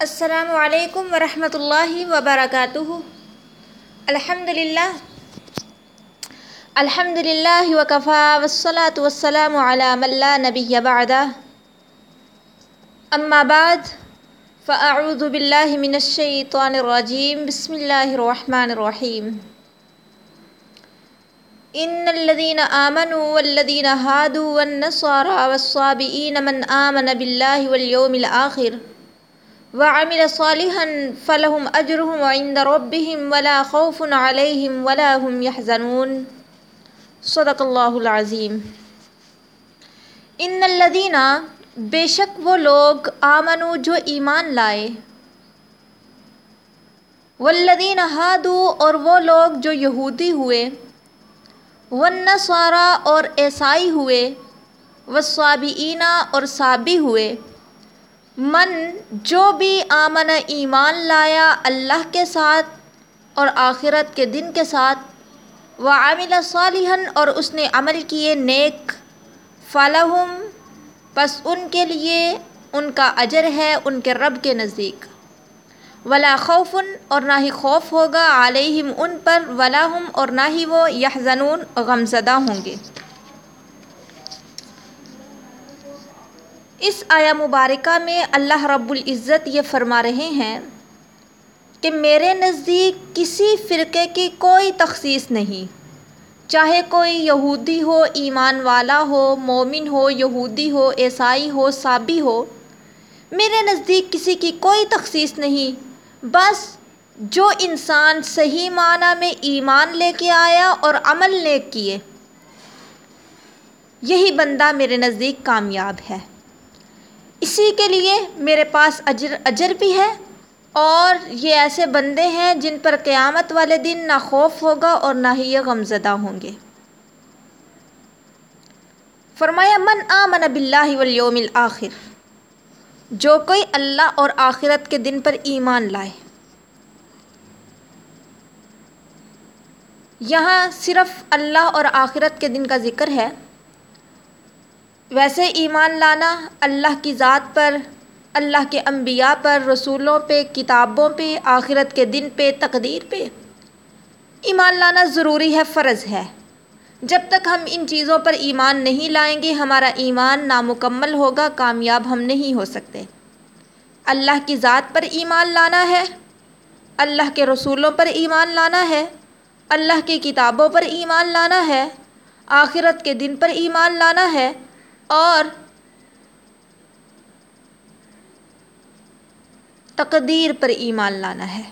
السلام علیکم ورحمۃ اللہ وبرکاتہ۔ الحمد للہ الحمد للہ وکفا والصلاة والسلام علی من لا نبی بعدہ اما بعد، فاعوذ باللہ من الشیطان الرجیم۔ بسم اللہ الرحمن الرحیم۔ ان الذين آمنوا والذين هادوا والنصارى والصابئين من آمن بالله واليوم الآخر۔ وعمل صالحا فلهم أجرهم عند ربهم ولا خوف عليهم ولا هم يحزنون. صدق اللہ العظیم. ان الذين بے شک وہ لوگ آمنو جو ایمان لائے. والذین ہادو اور وہ لوگ جو یہودی ہوئے. والنصارى اور عیسائی ہوئے. والصابئین اور صابی ہوئے. من جو بھی آمن ایمان لایا اللہ کے ساتھ اور آخرت کے دن کے ساتھ وعمل صالحا اور اس نے عمل کیے نیک فلہم پس ان کے لیے ان کا اجر ہے ان کے رب کے نزدیک۔ ولا خوف اور نہ ہی خوف ہوگا علیہم ان پر ولاحم اور نہ ہی وہ یحزنون، غمزدہ ہوں گے۔ اس آیا مبارکہ میں اللہ رب العزت یہ فرما رہے ہیں کہ میرے نزدیک کسی فرقے کی کوئی تخصیص نہیں۔ چاہے کوئی یہودی ہو، ایمان والا ہو، مومن ہو، یہودی ہو، عیسائی ہو صابی ہو، میرے نزدیک کسی کی کوئی تخصیص نہیں۔ بس جو انسان صحیح معنی میں ایمان لے کے آیا اور عمل نیک کیے۔ یہی بندہ میرے نزدیک کامیاب ہے۔ اسی کے لیے میرے پاس اجر اجر بھی ہے اور یہ ایسے بندے ہیں جن پر قیامت والے دن نہ خوف ہوگا اور نہ ہی یہ غمزدہ ہوں گے۔ فرمایا، من آمن باللہ والیوم الآخر جو کوئی اللہ اور آخرت کے دن پر ایمان لائے۔ یہاں صرف اللہ اور آخرت کے دن کا ذکر ہے۔ ویسے ایمان لانا اللہ کی ذات پر، اللہ کے انبیاء پر، رسولوں پہ، کتابوں پہ، آخرت کے دن پہ، تقدیر پہ۔ ایمان لانا ضروری ہے، فرض ہے۔ جب تک ہم ان چیزوں پر ایمان نہیں لائیں گے، ہمارا ایمان نامکمل ہوگا، کامیاب ہم نہیں ہو سکتے۔ اللہ کی ذات پر ایمان لانا ہے، اللہ کے رسولوں پر ایمان لانا ہے، اللہ کی کتابوں پر ایمان لانا ہے، آخرت کے دن پر ایمان لانا ہے۔ اور تقدیر پر ایمان لانا ہے۔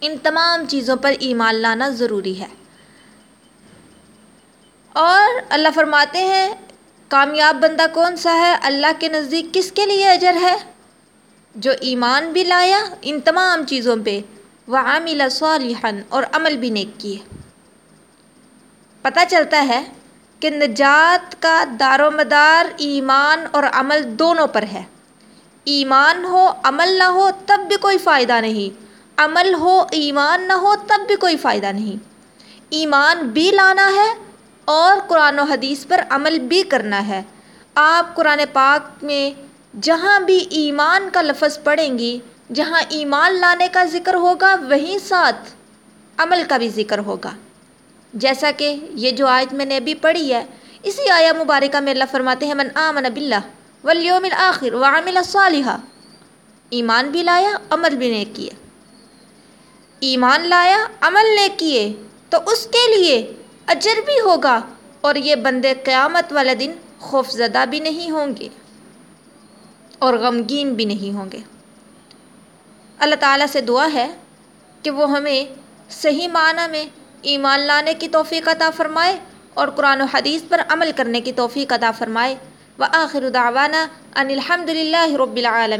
ان تمام چیزوں پر ایمان لانا ضروری ہے۔ اور اللہ فرماتے ہیں، کامیاب بندہ کون سا ہے؟ اللہ کے نزدیک کس کے لیے اجر ہے؟ جو ایمان بھی لایا ان تمام چیزوں پہ وعامل صالحا اور عمل بھی نیک کیے۔ پتہ چلتا ہے کہ نجات کا دار و مدار ایمان اور عمل دونوں پر ہے۔ ایمان ہو، عمل نہ ہو، تب بھی کوئی فائدہ نہیں۔ عمل ہو، ایمان نہ ہو، تب بھی کوئی فائدہ نہیں۔ ایمان بھی لانا ہے اور قرآن و حدیث پر عمل بھی کرنا ہے۔ آپ قرآن پاک میں جہاں بھی ایمان کا لفظ پڑھیں گی، جہاں ایمان لانے کا ذکر ہوگا، وہیں ساتھ عمل کا بھی ذکر ہوگا۔ جیسا کہ یہ جو آیت میں نے ابھی پڑھی ہے، اسی آیا مبارکہ میں اللہ فرماتے ہیں، من آمن باللہ والیوم الآخر وعمل صالحا ایمان بھی لایا، عمل بھی نیک کیے۔ ایمان لایا، عمل نیک کیے، تو اس کے لیے اجر بھی ہوگا اور یہ بندے قیامت والے دن خوف زدہ بھی نہیں ہوں گے اور غمگین بھی نہیں ہوں گے۔ اللہ تعالیٰ سے دعا ہے کہ وہ ہمیں صحیح معنی میں ایمان لانے کی توفیق عطا فرمائے اور قرآن و حدیث پر عمل کرنے کی توفیق عطا فرمائے۔ وآخر دعوانا ان الحمد للہ رب العالمین۔